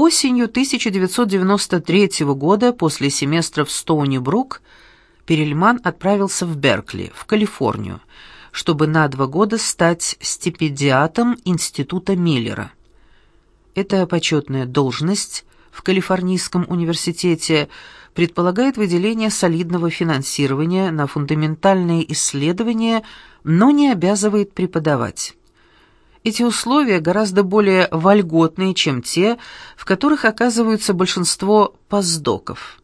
Осенью 1993 года, после семестра в Стоуни-Брук, Перельман отправился в Беркли, в Калифорнию, чтобы на два года стать стипендиатом Института Миллера. Эта почетная должность в Калифорнийском университете предполагает выделение солидного финансирования на фундаментальные исследования, но не обязывает преподавать. Эти условия гораздо более вольготные, чем те, в которых оказываются большинство постдоков.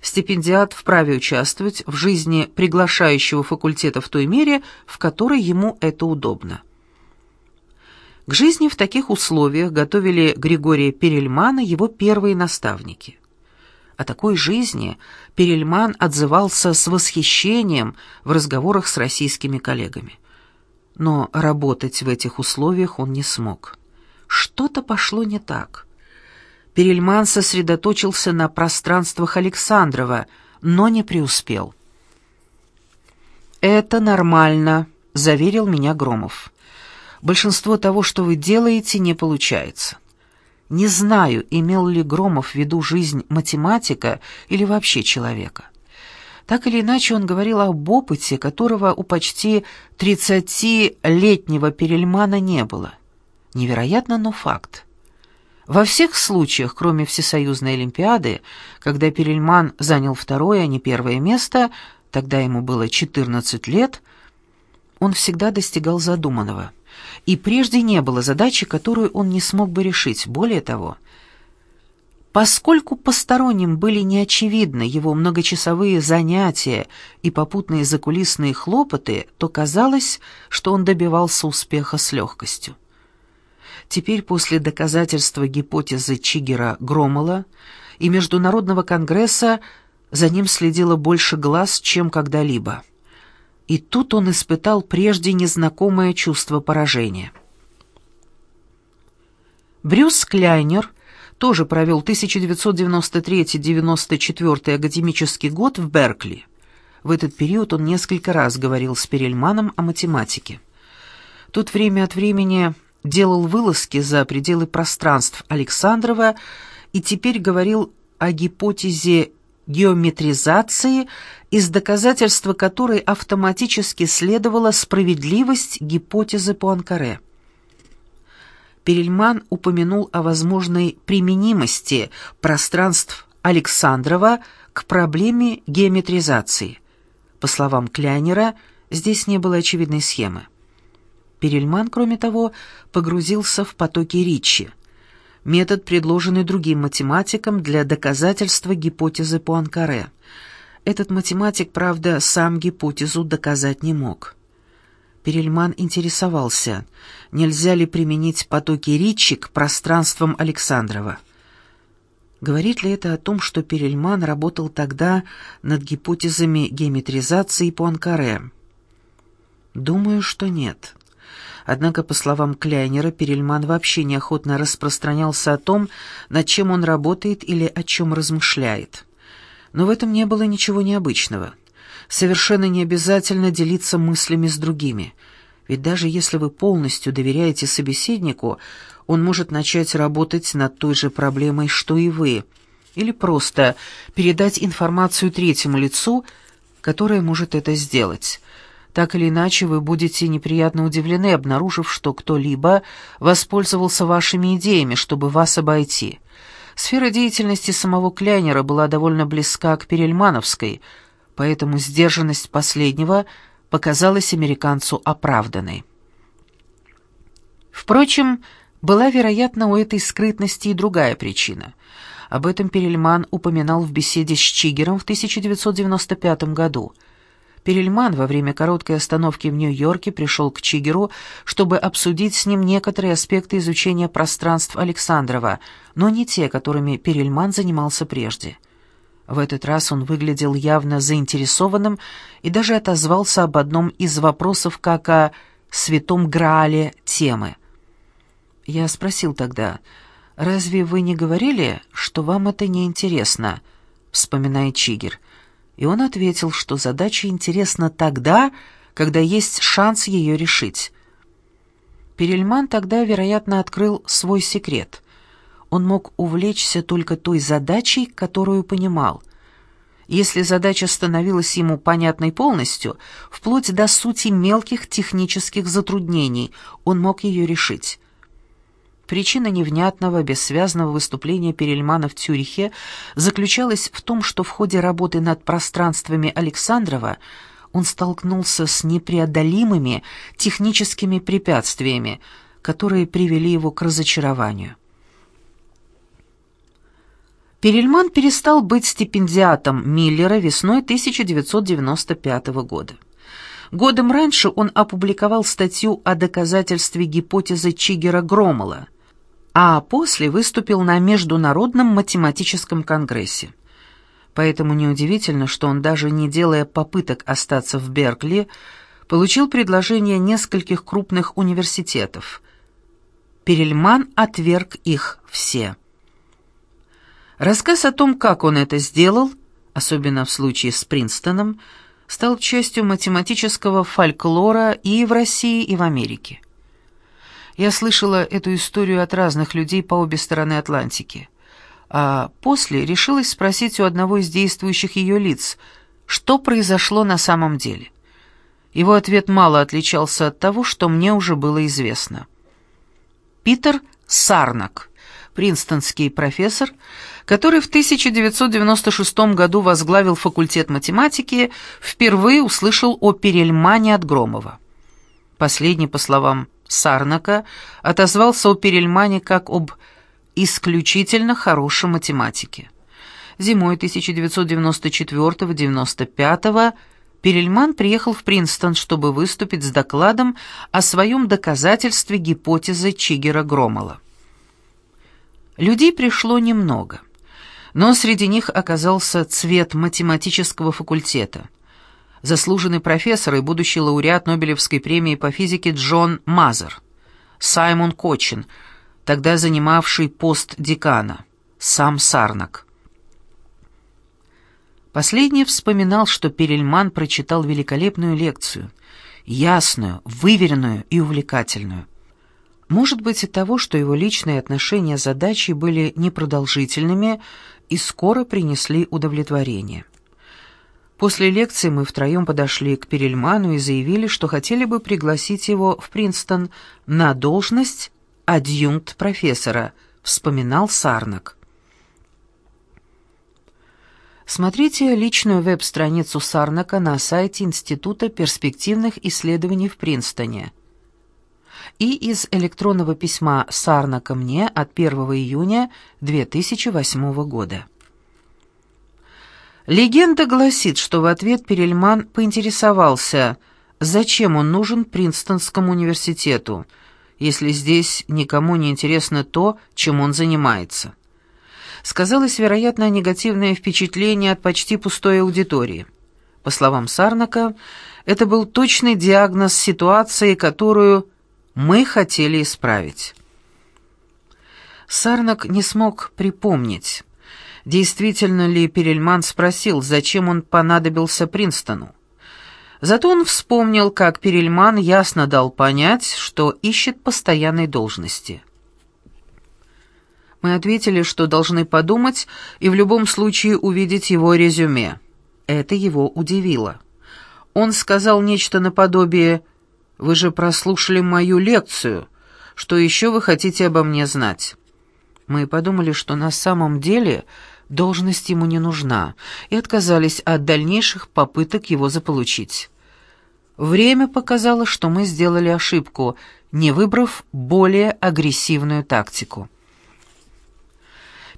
Стипендиат вправе участвовать в жизни приглашающего факультета в той мере, в которой ему это удобно. К жизни в таких условиях готовили Григория Перельмана его первые наставники. О такой жизни Перельман отзывался с восхищением в разговорах с российскими коллегами. Но работать в этих условиях он не смог. Что-то пошло не так. Перельман сосредоточился на пространствах Александрова, но не преуспел. «Это нормально», — заверил меня Громов большинство того, что вы делаете, не получается. Не знаю, имел ли Громов в виду жизнь математика или вообще человека. Так или иначе, он говорил об опыте, которого у почти тридцатилетнего Перельмана не было. Невероятно, но факт. Во всех случаях, кроме Всесоюзной Олимпиады, когда Перельман занял второе, а не первое место, тогда ему было 14 лет, он всегда достигал задуманного – и прежде не было задачи, которую он не смог бы решить. Более того, поскольку посторонним были неочевидны его многочасовые занятия и попутные закулисные хлопоты, то казалось, что он добивался успеха с легкостью. Теперь после доказательства гипотезы Чигера-Громола и Международного конгресса за ним следило больше глаз, чем когда-либо. И тут он испытал прежде незнакомое чувство поражения. Брюс Кляйнер тоже провел 1993-94 академический год в Беркли. В этот период он несколько раз говорил с Перельманом о математике. Тут время от времени делал вылазки за пределы пространств Александрова и теперь говорил о гипотезе геометризации, из доказательства которой автоматически следовала справедливость гипотезы Пуанкаре. Перельман упомянул о возможной применимости пространств Александрова к проблеме геометризации. По словам Кляйнера, здесь не было очевидной схемы. Перельман, кроме того, погрузился в потоки Ричи – метод, предложенный другим математиком для доказательства гипотезы Пуанкаре. Этот математик, правда, сам гипотезу доказать не мог. Перельман интересовался, нельзя ли применить потоки Ричи к пространствам Александрова. Говорит ли это о том, что Перельман работал тогда над гипотезами геометризации Пуанкаре? Думаю, что нет. Однако, по словам Кляйнера, Перельман вообще неохотно распространялся о том, над чем он работает или о чем размышляет. Но в этом не было ничего необычного. Совершенно не обязательно делиться мыслями с другими. Ведь даже если вы полностью доверяете собеседнику, он может начать работать над той же проблемой, что и вы, или просто передать информацию третьему лицу, которое может это сделать. Так или иначе, вы будете неприятно удивлены, обнаружив, что кто-либо воспользовался вашими идеями, чтобы вас обойти. Сфера деятельности самого Кляйнера была довольно близка к Перельмановской, поэтому сдержанность последнего показалась американцу оправданной. Впрочем, была, вероятно, у этой скрытности и другая причина. Об этом Перельман упоминал в беседе с Чигером в 1995 году – Перельман во время короткой остановки в Нью-Йорке пришел к Чигеру, чтобы обсудить с ним некоторые аспекты изучения пространств Александрова, но не те, которыми Перельман занимался прежде. В этот раз он выглядел явно заинтересованным и даже отозвался об одном из вопросов как о «святом Граале» темы. Я спросил тогда, «Разве вы не говорили, что вам это не интересно?» вспоминает Чигер и он ответил, что задача интересна тогда, когда есть шанс ее решить. Перельман тогда, вероятно, открыл свой секрет. Он мог увлечься только той задачей, которую понимал. Если задача становилась ему понятной полностью, вплоть до сути мелких технических затруднений, он мог ее решить. Причина невнятного, бессвязного выступления Перельмана в Цюрихе заключалась в том, что в ходе работы над пространствами Александрова он столкнулся с непреодолимыми техническими препятствиями, которые привели его к разочарованию. Перельман перестал быть стипендиатом Миллера весной 1995 года. Годом раньше он опубликовал статью о доказательстве гипотезы Чигера-Громола, а после выступил на Международном математическом конгрессе. Поэтому неудивительно, что он, даже не делая попыток остаться в Беркли, получил предложение нескольких крупных университетов. Перельман отверг их все. Рассказ о том, как он это сделал, особенно в случае с Принстоном, стал частью математического фольклора и в России, и в Америке. Я слышала эту историю от разных людей по обе стороны Атлантики. А после решилась спросить у одного из действующих ее лиц, что произошло на самом деле. Его ответ мало отличался от того, что мне уже было известно. Питер Сарнак, принстонский профессор, который в 1996 году возглавил факультет математики, впервые услышал о Перельмане от Громова. Последний, по словам Сарнака отозвался о Перельмане как об исключительно хорошем математике. Зимой 1994-95 Перельман приехал в Принстон, чтобы выступить с докладом о своем доказательстве гипотезы Чигера-Громола. Людей пришло немного, но среди них оказался цвет математического факультета – заслуженный профессор и будущий лауреат Нобелевской премии по физике Джон Мазер, Саймон Кочин, тогда занимавший пост декана, сам Сарнак. Последний вспоминал, что Перельман прочитал великолепную лекцию, ясную, выверенную и увлекательную. Может быть, от того, что его личные отношения с задачей были непродолжительными и скоро принесли удовлетворение. После лекции мы втроем подошли к Перельману и заявили, что хотели бы пригласить его в Принстон на должность адъюнкт профессора, вспоминал Сарнак. Смотрите личную веб-страницу Сарнака на сайте Института перспективных исследований в Принстоне. И из электронного письма Сарнака мне от 1 июня 2008 года. Легенда гласит, что в ответ Перельман поинтересовался, зачем он нужен Принстонскому университету, если здесь никому не интересно то, чем он занимается. Сказалось, вероятно, негативное впечатление от почти пустой аудитории. По словам Сарнака, это был точный диагноз ситуации, которую мы хотели исправить. Сарнак не смог припомнить, действительно ли Перельман спросил, зачем он понадобился Принстону. Зато он вспомнил, как Перельман ясно дал понять, что ищет постоянной должности. Мы ответили, что должны подумать и в любом случае увидеть его резюме. Это его удивило. Он сказал нечто наподобие «Вы же прослушали мою лекцию. Что еще вы хотите обо мне знать?» Мы подумали, что на самом деле должность ему не нужна, и отказались от дальнейших попыток его заполучить. Время показало, что мы сделали ошибку, не выбрав более агрессивную тактику.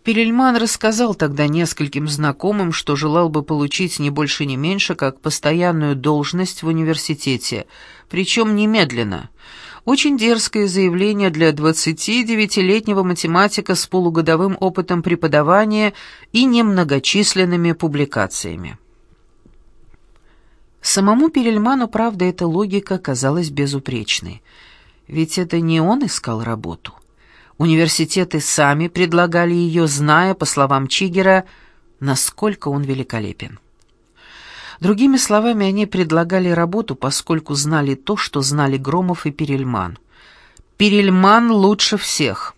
Перельман рассказал тогда нескольким знакомым, что желал бы получить не больше не меньше, как постоянную должность в университете, причем немедленно — очень дерзкое заявление для 29-летнего математика с полугодовым опытом преподавания и немногочисленными публикациями. Самому Перельману, правда, эта логика казалась безупречной. Ведь это не он искал работу. Университеты сами предлагали ее, зная, по словам Чигера, насколько он великолепен. Другими словами, они предлагали работу, поскольку знали то, что знали Громов и Перельман. Перельман лучше всех.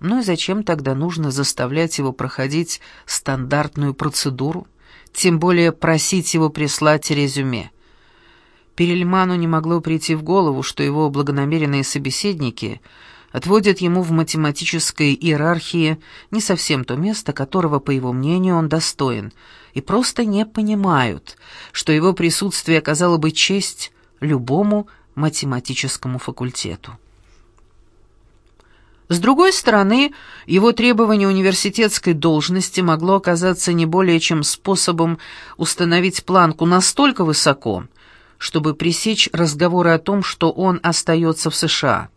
Ну и зачем тогда нужно заставлять его проходить стандартную процедуру? Тем более просить его прислать резюме. Перельману не могло прийти в голову, что его благонамеренные собеседники отводят ему в математической иерархии не совсем то место, которого, по его мнению, он достоин, и просто не понимают, что его присутствие оказало бы честь любому математическому факультету. С другой стороны, его требование университетской должности могло оказаться не более чем способом установить планку настолько высоко, чтобы пресечь разговоры о том, что он остается в США.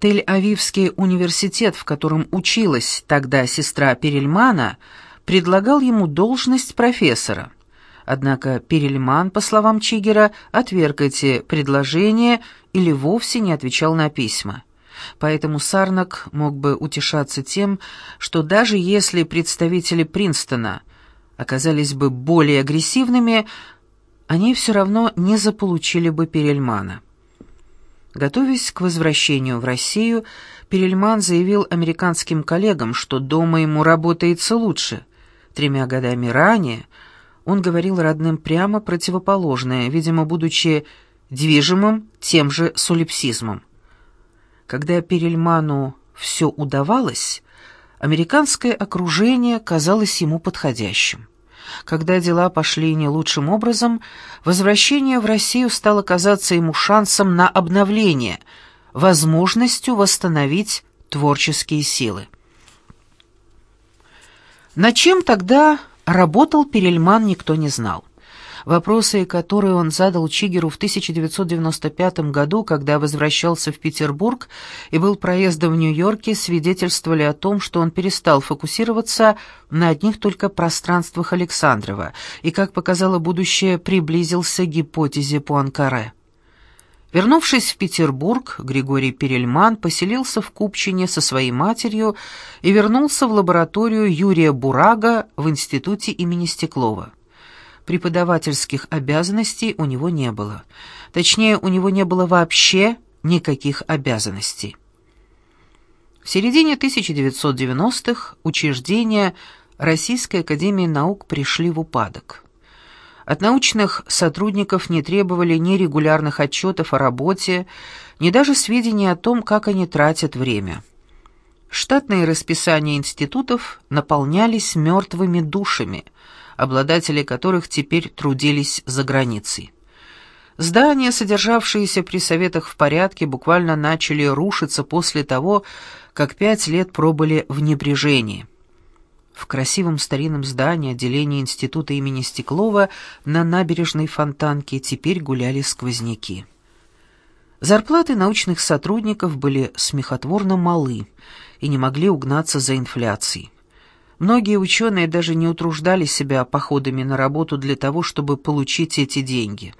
Тель-Авивский университет, в котором училась тогда сестра Перельмана, предлагал ему должность профессора. Однако Перельман, по словам Чигера, отверг эти предложения или вовсе не отвечал на письма. Поэтому Сарнак мог бы утешаться тем, что даже если представители Принстона оказались бы более агрессивными, они все равно не заполучили бы Перельмана. Готовясь к возвращению в Россию, Перельман заявил американским коллегам, что дома ему работается лучше. Тремя годами ранее он говорил родным прямо противоположное, видимо, будучи движимым тем же солипсизмом. Когда Перельману все удавалось, американское окружение казалось ему подходящим. Когда дела пошли не лучшим образом, возвращение в Россию стало казаться ему шансом на обновление, возможностью восстановить творческие силы. На чем тогда работал Перельман, никто не знал. Вопросы, которые он задал Чигеру в 1995 году, когда возвращался в Петербург и был проездом в Нью-Йорке, свидетельствовали о том, что он перестал фокусироваться на одних только пространствах Александрова и, как показало будущее, приблизился к гипотезе Пуанкаре. Вернувшись в Петербург, Григорий Перельман поселился в Купчине со своей матерью и вернулся в лабораторию Юрия Бурага в институте имени Стеклова преподавательских обязанностей у него не было. Точнее, у него не было вообще никаких обязанностей. В середине 1990-х учреждения Российской академии наук пришли в упадок. От научных сотрудников не требовали ни регулярных отчетов о работе, ни даже сведений о том, как они тратят время. Штатные расписания институтов наполнялись мертвыми душами – обладатели которых теперь трудились за границей. Здания, содержавшиеся при советах в порядке, буквально начали рушиться после того, как пять лет пробыли в небрежении. В красивом старинном здании отделения института имени Стеклова на набережной Фонтанке теперь гуляли сквозняки. Зарплаты научных сотрудников были смехотворно малы и не могли угнаться за инфляцией. Многие ученые даже не утруждали себя походами на работу для того, чтобы получить эти деньги.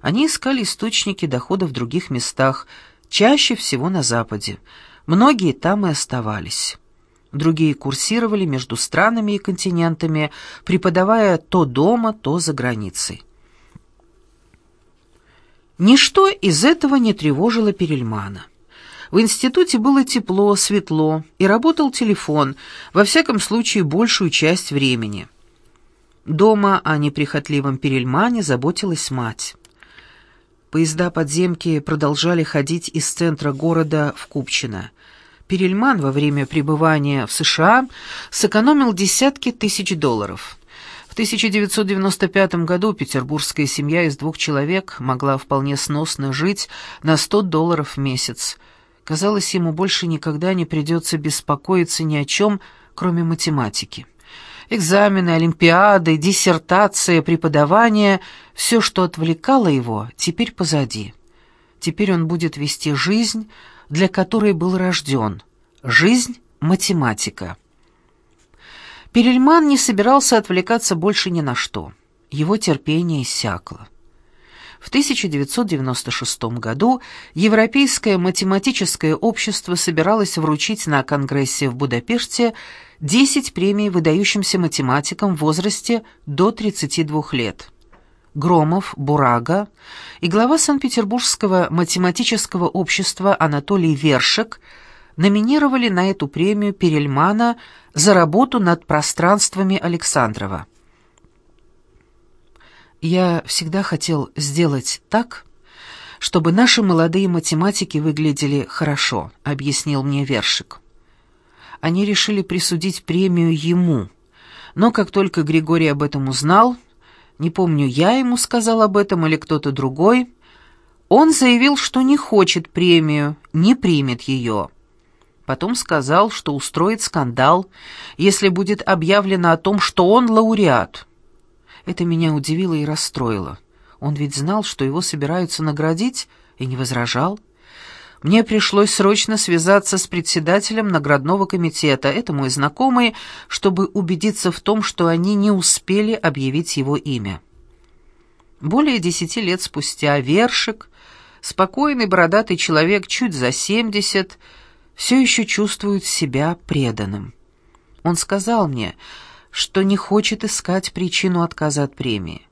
Они искали источники дохода в других местах, чаще всего на Западе. Многие там и оставались. Другие курсировали между странами и континентами, преподавая то дома, то за границей. Ничто из этого не тревожило Перельмана. В институте было тепло, светло, и работал телефон, во всяком случае, большую часть времени. Дома о неприхотливом Перельмане заботилась мать. Поезда подземки продолжали ходить из центра города в Купчино. Перельман во время пребывания в США сэкономил десятки тысяч долларов. В 1995 году петербургская семья из двух человек могла вполне сносно жить на 100 долларов в месяц – Казалось, ему больше никогда не придется беспокоиться ни о чем, кроме математики. Экзамены, олимпиады, диссертация, преподавание — все, что отвлекало его, теперь позади. Теперь он будет вести жизнь, для которой был рожден. Жизнь математика. Перельман не собирался отвлекаться больше ни на что. Его терпение иссякло. В 1996 году Европейское математическое общество собиралось вручить на Конгрессе в Будапеште 10 премий выдающимся математикам в возрасте до 32 лет. Громов, Бурага и глава Санкт-Петербургского математического общества Анатолий Вершек номинировали на эту премию Перельмана за работу над пространствами Александрова. Я всегда хотел сделать так, чтобы наши молодые математики выглядели хорошо, объяснил мне Вершик. Они решили присудить премию ему, но как только Григорий об этом узнал, не помню, я ему сказал об этом или кто-то другой, он заявил, что не хочет премию, не примет ее. Потом сказал, что устроит скандал, если будет объявлено о том, что он лауреат. Это меня удивило и расстроило. Он ведь знал, что его собираются наградить, и не возражал. Мне пришлось срочно связаться с председателем наградного комитета, это мой знакомый, чтобы убедиться в том, что они не успели объявить его имя. Более десяти лет спустя Вершик, спокойный бородатый человек чуть за семьдесят, все еще чувствует себя преданным. Он сказал мне, что не хочет искать причину отказа от премии.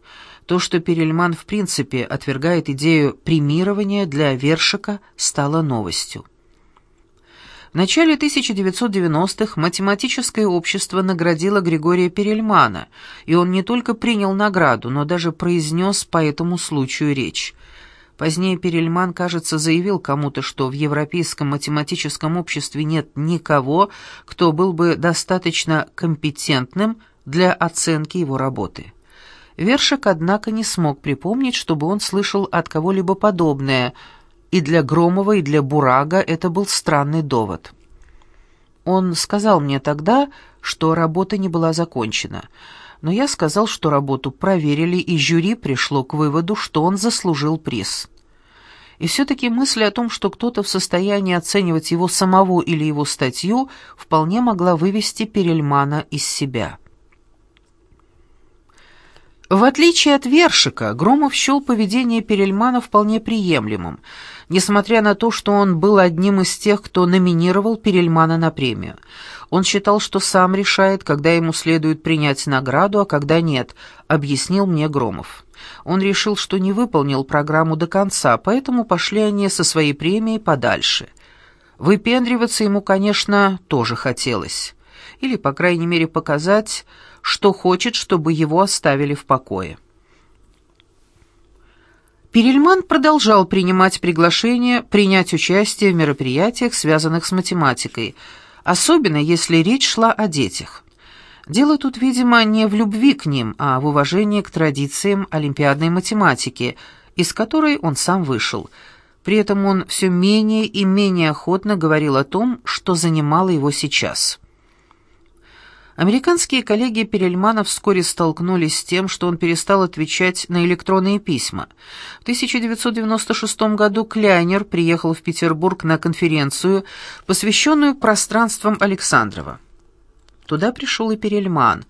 То, что Перельман в принципе отвергает идею премирования для Вершика, стало новостью. В начале 1990-х математическое общество наградило Григория Перельмана, и он не только принял награду, но даже произнес по этому случаю речь. Позднее Перельман, кажется, заявил кому-то, что в Европейском математическом обществе нет никого, кто был бы достаточно компетентным для оценки его работы. Вершик, однако, не смог припомнить, чтобы он слышал от кого-либо подобное, и для Громова, и для Бурага это был странный довод. Он сказал мне тогда, что работа не была закончена — но я сказал, что работу проверили, и жюри пришло к выводу, что он заслужил приз. И все-таки мысль о том, что кто-то в состоянии оценивать его самого или его статью, вполне могла вывести Перельмана из себя. В отличие от Вершика, Громов счел поведение Перельмана вполне приемлемым, несмотря на то, что он был одним из тех, кто номинировал Перельмана на премию. Он считал, что сам решает, когда ему следует принять награду, а когда нет, объяснил мне Громов. Он решил, что не выполнил программу до конца, поэтому пошли они со своей премией подальше. Выпендриваться ему, конечно, тоже хотелось. Или, по крайней мере, показать, что хочет, чтобы его оставили в покое. Перельман продолжал принимать приглашения принять участие в мероприятиях, связанных с математикой – особенно если речь шла о детях. Дело тут, видимо, не в любви к ним, а в уважении к традициям олимпиадной математики, из которой он сам вышел. При этом он все менее и менее охотно говорил о том, что занимало его сейчас. Американские коллеги Перельмана вскоре столкнулись с тем, что он перестал отвечать на электронные письма. В 1996 году Кляйнер приехал в Петербург на конференцию, посвященную пространствам Александрова. Туда пришел и Перельман.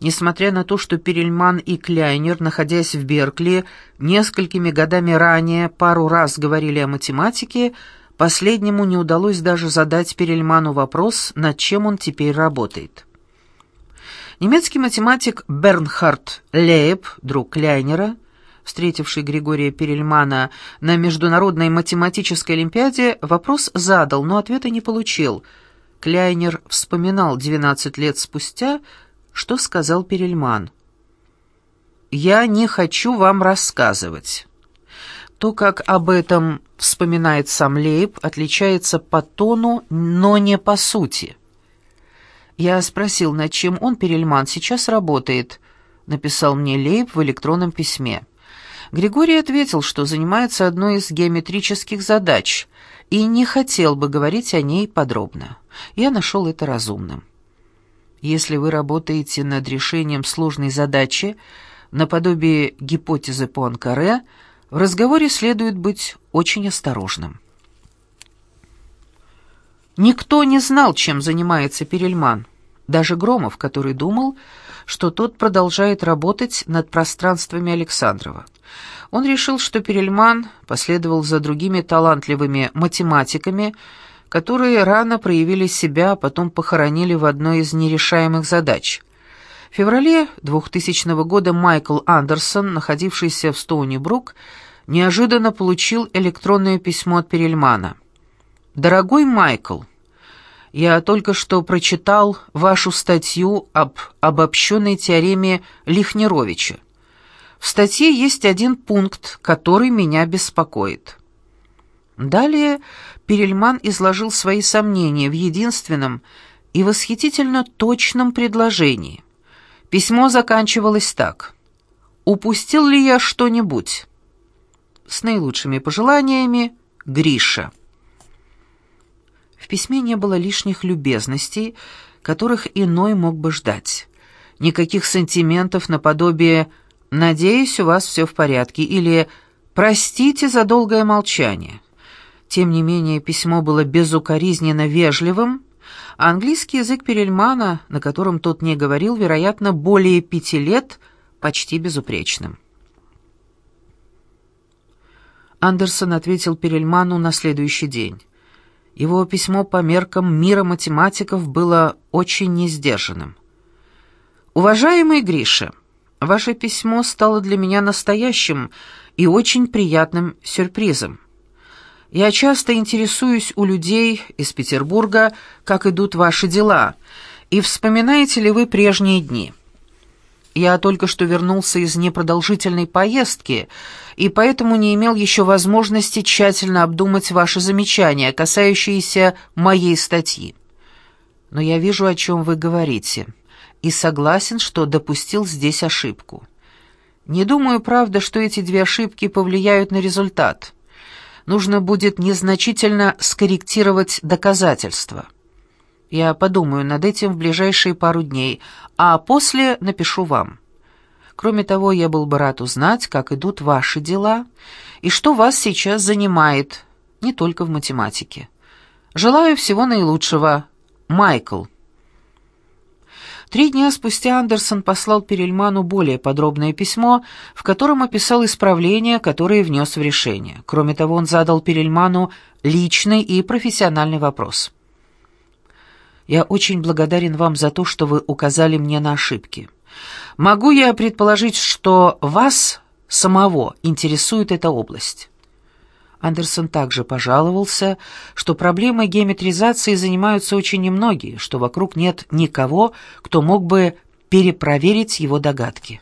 Несмотря на то, что Перельман и Кляйнер, находясь в Беркли, несколькими годами ранее пару раз говорили о математике, последнему не удалось даже задать Перельману вопрос, над чем он теперь работает. Немецкий математик Бернхард Лейб, друг Кляйнера, встретивший Григория Перельмана на Международной математической олимпиаде, вопрос задал, но ответа не получил. Кляйнер вспоминал 12 лет спустя, что сказал Перельман. «Я не хочу вам рассказывать». То, как об этом вспоминает сам Лейб, отличается по тону, но не по сути. Я спросил, над чем он, Перельман, сейчас работает, написал мне Лейб в электронном письме. Григорий ответил, что занимается одной из геометрических задач и не хотел бы говорить о ней подробно. Я нашел это разумным. Если вы работаете над решением сложной задачи, наподобие гипотезы Пуанкаре, в разговоре следует быть очень осторожным. Никто не знал, чем занимается Перельман. Даже Громов, который думал, что тот продолжает работать над пространствами Александрова. Он решил, что Перельман последовал за другими талантливыми математиками, которые рано проявили себя, а потом похоронили в одной из нерешаемых задач. В феврале 2000 года Майкл Андерсон, находившийся в Стоуни-Брук, неожиданно получил электронное письмо от Перельмана. «Дорогой Майкл, Я только что прочитал вашу статью об обобщенной теореме Лихнеровича. В статье есть один пункт, который меня беспокоит. Далее Перельман изложил свои сомнения в единственном и восхитительно точном предложении. Письмо заканчивалось так. «Упустил ли я что-нибудь?» С наилучшими пожеланиями, Гриша. В письме не было лишних любезностей, которых иной мог бы ждать. Никаких сантиментов наподобие «надеюсь, у вас все в порядке» или «простите за долгое молчание». Тем не менее, письмо было безукоризненно вежливым, а английский язык Перельмана, на котором тот не говорил, вероятно, более пяти лет, почти безупречным. Андерсон ответил Перельману на следующий день. Его письмо по меркам мира математиков было очень несдержанным. «Уважаемый Гриша, ваше письмо стало для меня настоящим и очень приятным сюрпризом. Я часто интересуюсь у людей из Петербурга, как идут ваши дела, и вспоминаете ли вы прежние дни. Я только что вернулся из непродолжительной поездки, и поэтому не имел еще возможности тщательно обдумать ваши замечания, касающиеся моей статьи. Но я вижу, о чем вы говорите, и согласен, что допустил здесь ошибку. Не думаю, правда, что эти две ошибки повлияют на результат» нужно будет незначительно скорректировать доказательства. Я подумаю над этим в ближайшие пару дней, а после напишу вам. Кроме того, я был бы рад узнать, как идут ваши дела и что вас сейчас занимает, не только в математике. Желаю всего наилучшего. Майкл. Три дня спустя Андерсон послал Перельману более подробное письмо, в котором описал исправления, которые внес в решение. Кроме того, он задал Перельману личный и профессиональный вопрос. «Я очень благодарен вам за то, что вы указали мне на ошибки. Могу я предположить, что вас самого интересует эта область?» Андерсон также пожаловался, что проблемой геометризации занимаются очень немногие, что вокруг нет никого, кто мог бы перепроверить его догадки.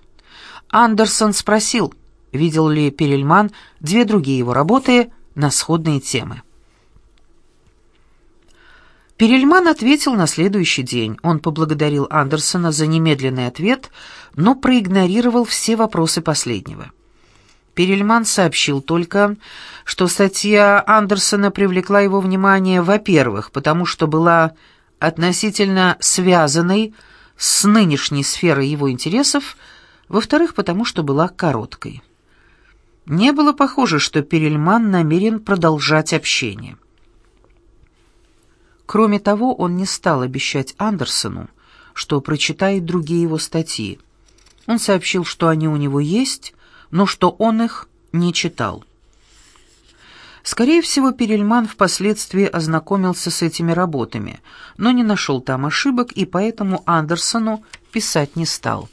Андерсон спросил, видел ли Перельман две другие его работы на сходные темы. Перельман ответил на следующий день. Он поблагодарил Андерсона за немедленный ответ, но проигнорировал все вопросы последнего. Перельман сообщил только, что статья Андерсона привлекла его внимание, во-первых, потому что была относительно связанной с нынешней сферой его интересов, во-вторых, потому что была короткой. Не было похоже, что Перельман намерен продолжать общение. Кроме того, он не стал обещать Андерсону, что прочитает другие его статьи. Он сообщил, что они у него есть, но что он их не читал. Скорее всего, Перельман впоследствии ознакомился с этими работами, но не нашел там ошибок и поэтому Андерсону писать не стал.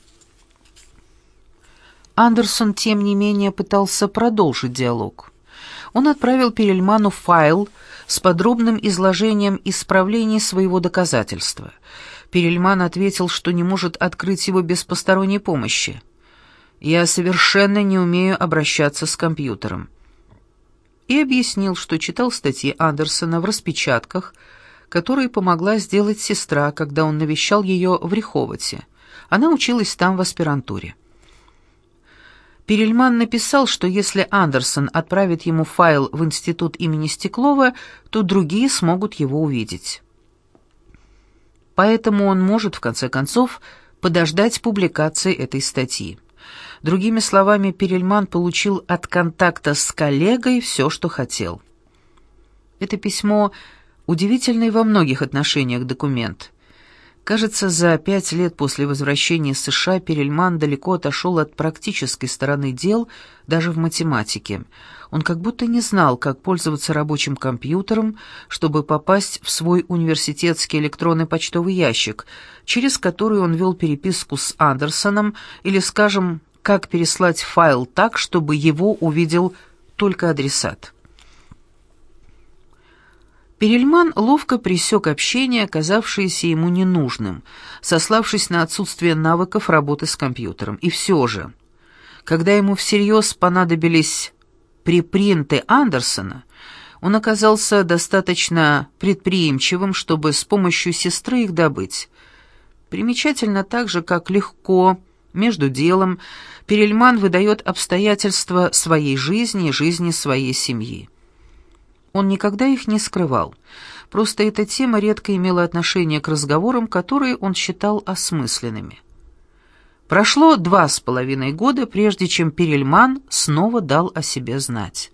Андерсон, тем не менее, пытался продолжить диалог. Он отправил Перельману файл с подробным изложением исправлений своего доказательства. Перельман ответил, что не может открыть его без посторонней помощи. Я совершенно не умею обращаться с компьютером. И объяснил, что читал статьи Андерсона в распечатках, которые помогла сделать сестра, когда он навещал ее в Риховоте. Она училась там в аспирантуре. Перельман написал, что если Андерсон отправит ему файл в институт имени Стеклова, то другие смогут его увидеть. Поэтому он может, в конце концов, подождать публикации этой статьи. Другими словами, Перельман получил от контакта с коллегой все, что хотел. Это письмо — удивительный во многих отношениях документ. Кажется, за пять лет после возвращения из США Перельман далеко отошел от практической стороны дел, даже в математике. Он как будто не знал, как пользоваться рабочим компьютером, чтобы попасть в свой университетский электронный почтовый ящик, через который он вел переписку с Андерсоном или, скажем, как переслать файл так, чтобы его увидел только адресат. Перельман ловко пресек общение, оказавшееся ему ненужным, сославшись на отсутствие навыков работы с компьютером. И все же, когда ему всерьез понадобились припринты Андерсона, он оказался достаточно предприимчивым, чтобы с помощью сестры их добыть. Примечательно также, как легко, между делом, Перельман выдает обстоятельства своей жизни и жизни своей семьи. Он никогда их не скрывал, просто эта тема редко имела отношение к разговорам, которые он считал осмысленными. Прошло два с половиной года, прежде чем Перельман снова дал о себе знать.